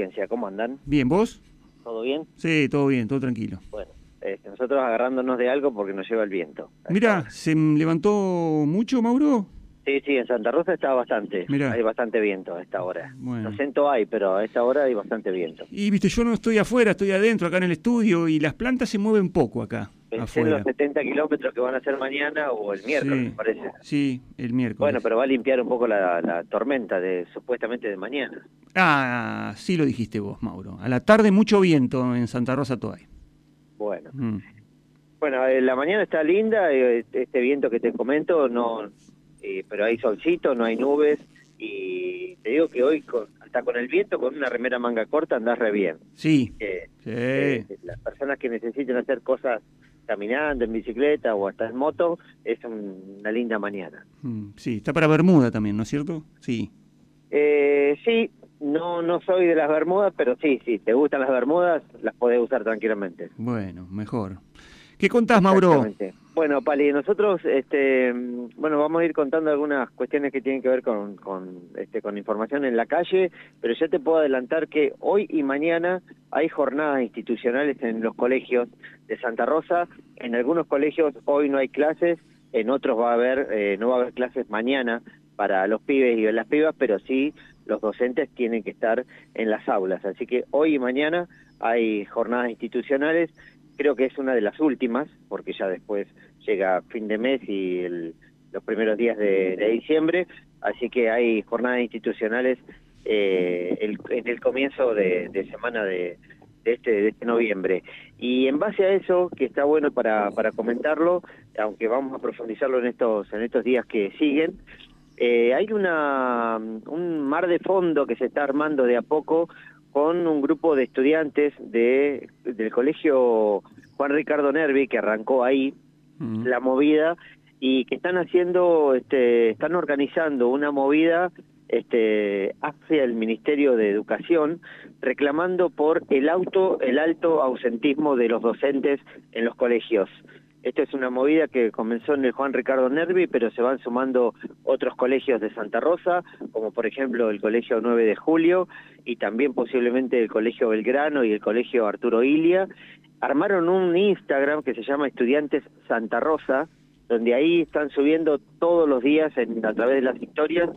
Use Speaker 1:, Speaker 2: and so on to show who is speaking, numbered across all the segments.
Speaker 1: audiencia? ¿Cómo andan?
Speaker 2: Bien, ¿vos?
Speaker 1: ¿Todo bien?
Speaker 2: Sí, todo bien, todo tranquilo.
Speaker 1: Bueno, este, nosotros agarrándonos de algo porque nos lleva el viento.
Speaker 2: Mira, ¿se levantó mucho, Mauro?
Speaker 1: Sí, sí, en Santa Rosa está bastante.
Speaker 2: Mirá.
Speaker 1: Hay bastante viento a esta hora.
Speaker 2: Bueno.
Speaker 1: No sé en todo hay, pero a esta hora hay bastante viento.
Speaker 2: Y viste, yo no estoy afuera, estoy adentro, acá en el estudio, y las plantas se mueven poco acá, Afuera.
Speaker 1: los 70 kilómetros que van a hacer mañana o el miércoles,
Speaker 2: Sí,
Speaker 1: me parece.
Speaker 2: Sí, el miércoles.
Speaker 1: Bueno, pero va a limpiar un poco la, la tormenta de supuestamente de mañana.
Speaker 2: Ah, sí lo dijiste vos, Mauro. A la tarde mucho viento en Santa Rosa Toay.
Speaker 1: Bueno,
Speaker 2: Mm.
Speaker 1: bueno, eh, la mañana está linda, eh, este viento que te comento, no, eh, pero hay solcito, no hay nubes y te digo que hoy con- hasta con el viento, con una remera manga corta andás re bien.
Speaker 2: Sí,
Speaker 1: Eh,
Speaker 2: sí.
Speaker 1: eh, las personas que necesiten hacer cosas caminando, en bicicleta o hasta en moto, es un- una linda mañana.
Speaker 2: Mm, sí, está para Bermuda también, ¿no es cierto? Sí.
Speaker 1: Eh, sí, no no soy de las Bermudas, pero sí, sí, te gustan las Bermudas, las podés usar tranquilamente.
Speaker 2: Bueno, mejor. ¿Qué contás, Mauro?
Speaker 1: Bueno, Pali, nosotros, este, bueno, vamos a ir contando algunas cuestiones que tienen que ver con, con, este, con información en la calle, pero ya te puedo adelantar que hoy y mañana hay jornadas institucionales en los colegios de Santa Rosa. En algunos colegios hoy no hay clases, en otros va a haber, eh, no va a haber clases mañana para los pibes y las pibas, pero sí los docentes tienen que estar en las aulas. Así que hoy y mañana hay jornadas institucionales creo que es una de las últimas, porque ya después llega fin de mes y el- los primeros días de, diciembre, así que hay jornadas institucionales eh, en el comienzo de, semana de, este, de este noviembre. Y en base a eso, que está bueno para, para comentarlo, aunque vamos a profundizarlo en estos, en estos días que siguen, eh, hay una, un mar de fondo que se está armando de a poco con un grupo de estudiantes de, del colegio Juan Ricardo Nervi, que arrancó ahí La movida, y que están haciendo, este, están organizando una movida este, hacia el Ministerio de Educación, reclamando por el auto, el alto ausentismo de los docentes en los colegios. Esta es una movida que comenzó en el Juan Ricardo Nervi, pero se van sumando otros colegios de Santa Rosa, como por ejemplo el Colegio 9 de Julio y también posiblemente el Colegio Belgrano y el Colegio Arturo Ilia. Armaron un Instagram que se llama Estudiantes Santa Rosa, donde ahí están subiendo todos los días a través de las historias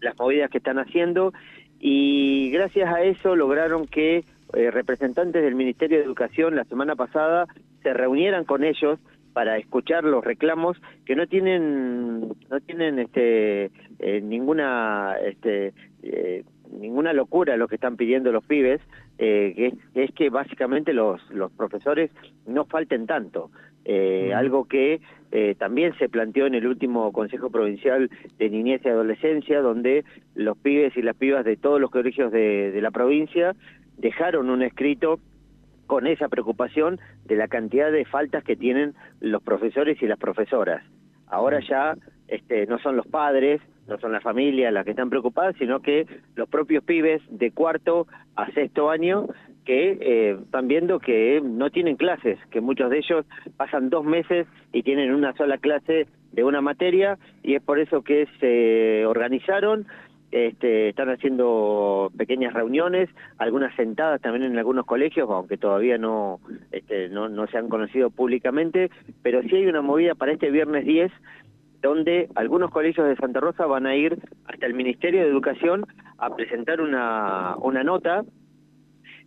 Speaker 1: las movidas que están haciendo. Y gracias a eso lograron que eh, representantes del Ministerio de Educación la semana pasada se reunieran con ellos para escuchar los reclamos que no tienen no tienen este eh, ninguna este eh, ninguna locura lo que están pidiendo los pibes eh, que es, es que básicamente los los profesores no falten tanto eh,
Speaker 2: Mm.
Speaker 1: algo que eh, también se planteó en el último Consejo Provincial de Niñez y Adolescencia, donde los pibes y las pibas de todos los colegios de, de la provincia dejaron un escrito con esa preocupación de la cantidad de faltas que tienen los profesores y las profesoras. Ahora ya este, no son los padres, no son las familias las que están preocupadas, sino que los propios pibes de cuarto a sexto año que eh, están viendo que no tienen clases, que muchos de ellos pasan dos meses y tienen una sola clase de una materia y es por eso que se organizaron este, están haciendo pequeñas reuniones, algunas sentadas también en algunos colegios, aunque todavía no, este, no, no se han conocido públicamente, pero sí hay una movida para este viernes 10 donde algunos colegios de Santa Rosa van a ir hasta el Ministerio de Educación a presentar una, una nota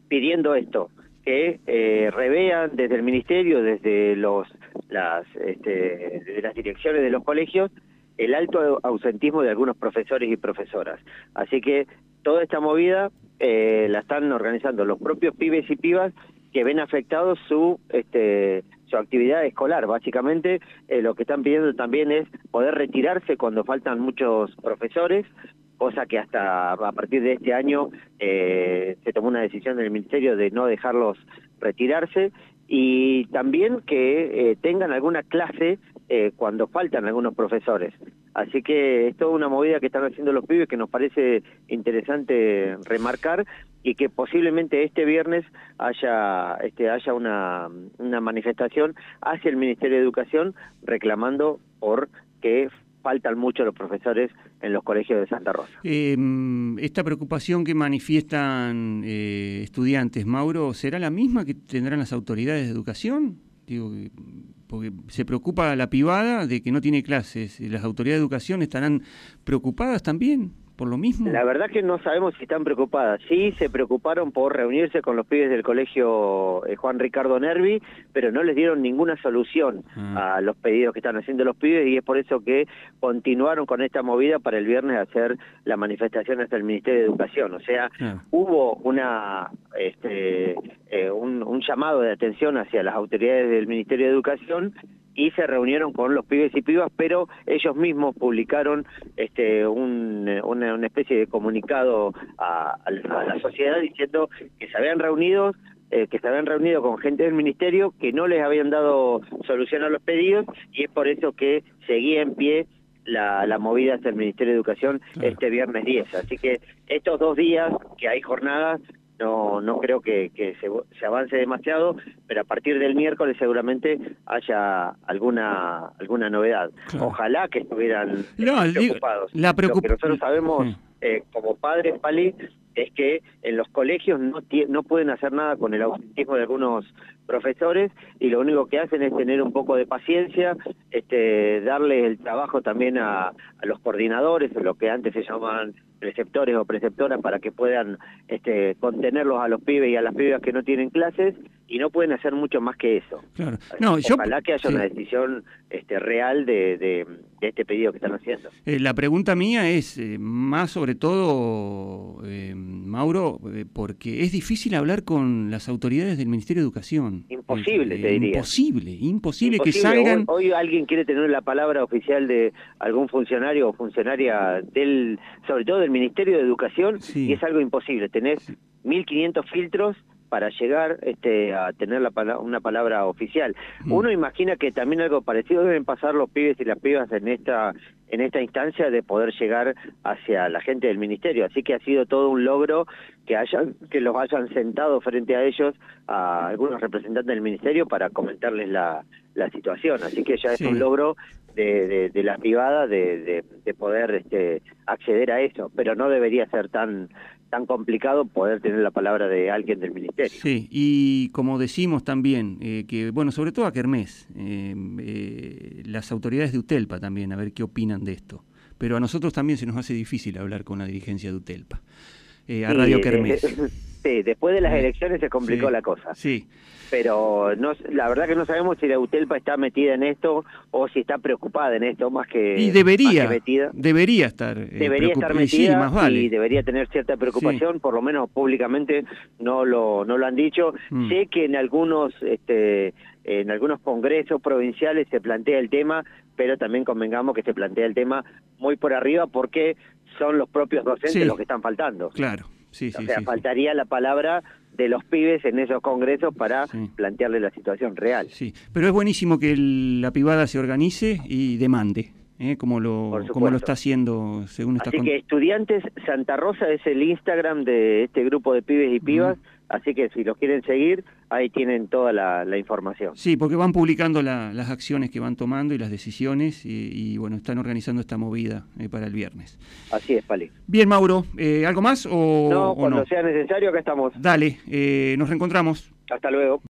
Speaker 1: pidiendo esto, que eh, revean desde el Ministerio, desde los, las, este, las direcciones de los colegios, el alto ausentismo de algunos profesores y profesoras. Así que toda esta movida eh, la están organizando los propios pibes y pibas que ven afectados su este su actividad escolar. Básicamente eh, lo que están pidiendo también es poder retirarse cuando faltan muchos profesores, cosa que hasta a partir de este año eh, se tomó una decisión del Ministerio de no dejarlos retirarse y también que eh, tengan alguna clase cuando faltan algunos profesores. Así que es toda una movida que están haciendo los pibes que nos parece interesante remarcar y que posiblemente este viernes haya este haya una, una manifestación hacia el Ministerio de Educación reclamando por que faltan mucho los profesores en los colegios de Santa Rosa.
Speaker 2: Em, esta preocupación que manifiestan eh, estudiantes, Mauro, ¿será la misma que tendrán las autoridades de educación? Digo, porque se preocupa la privada de que no tiene clases. ¿Las autoridades de educación estarán preocupadas también? Por lo mismo?
Speaker 1: La verdad que no sabemos si están preocupadas. Sí, se preocuparon por reunirse con los pibes del colegio eh, Juan Ricardo Nervi, pero no les dieron ninguna solución ah. a los pedidos que están haciendo los pibes y es por eso que continuaron con esta movida para el viernes hacer la manifestación hasta el Ministerio de Educación. O sea, hubo una este, eh, un, un llamado de atención hacia las autoridades del Ministerio de Educación y se reunieron con los pibes y pibas, pero ellos mismos publicaron este una, una, especie de comunicado a, la sociedad diciendo que se habían reunido eh, que se habían reunido con gente del ministerio que no les habían dado solución a los pedidos y es por eso que seguía en pie la, la movida hacia el Ministerio de Educación este viernes 10. Así que estos dos días que hay jornadas no no creo que, que se, se, avance demasiado, pero a partir del miércoles seguramente haya alguna alguna novedad. Ojalá que estuvieran preocupados.
Speaker 2: La Lo
Speaker 1: que nosotros sabemos eh, como padres, Pali, es que en los colegios no, no pueden hacer nada con el autismo de algunos profesores y lo único que hacen es tener un poco de paciencia, este, darle el trabajo también a, los coordinadores, lo que antes se llamaban preceptores o preceptoras para que puedan este, contenerlos a los pibes y a las pibas que no tienen clases y no pueden hacer mucho más que eso.
Speaker 2: Claro. No,
Speaker 1: Ojalá que haya una decisión este, real de, de, este pedido que están haciendo.
Speaker 2: Eh, la pregunta mía es eh, más sobre todo, eh, Mauro, porque es difícil hablar con las autoridades del Ministerio de Educación.
Speaker 1: Imposible, te diría.
Speaker 2: Imposible, imposible, que salgan...
Speaker 1: Hoy, alguien quiere tener la palabra oficial de algún funcionario o funcionaria del, sobre todo del Ministerio de Educación, y es algo imposible. Tenés 1.500 filtros para llegar este, a tener la una palabra oficial. Mm. Uno imagina que también algo parecido deben pasar los pibes y las pibas en esta en esta instancia de poder llegar hacia la gente del ministerio. Así que ha sido todo un logro que hayan que los hayan sentado frente a ellos a algunos representantes del ministerio para comentarles la, la situación. Así que ya es un logro de, de, la privada de, de, poder este, acceder a eso, pero no debería ser tan tan complicado poder tener la palabra de alguien del ministerio.
Speaker 2: Sí, y como decimos también, eh, que bueno, sobre todo a Kermés, eh, eh, las autoridades de UTELPA también, a ver qué opinan de esto. Pero a nosotros también se nos hace difícil hablar con la dirigencia de UTELPA, a Radio Kermés.
Speaker 1: Sí, después de las elecciones se complicó la cosa.
Speaker 2: Sí.
Speaker 1: Pero no, la verdad que no sabemos si la UTELPA está metida en esto o si está preocupada en esto más que
Speaker 2: y debería debería estar
Speaker 1: eh, debería estar metida y, debería tener cierta preocupación por lo menos públicamente no lo no lo han dicho. Mm. sé que en algunos este en algunos congresos provinciales se plantea el tema pero también convengamos que se plantea el tema muy por arriba porque son los propios docentes los que están faltando.
Speaker 2: Claro
Speaker 1: Sí, o sea, faltaría la palabra de los pibes en esos congresos para plantearle la situación real.
Speaker 2: Sí, pero es buenísimo que la privada se organice y demande. ¿eh? como lo como lo está haciendo según esta
Speaker 1: Así que estudiantes Santa Rosa es el Instagram de este grupo de pibes y pibas Así que si los quieren seguir, ahí tienen toda la, información.
Speaker 2: Sí, porque van publicando las acciones que van tomando y las decisiones y, bueno, están organizando esta movida eh, para el viernes.
Speaker 1: Así es, Pali.
Speaker 2: Bien, Mauro, eh, ¿algo más o
Speaker 1: no? cuando sea necesario, acá estamos.
Speaker 2: Dale, eh, nos reencontramos.
Speaker 1: Hasta luego.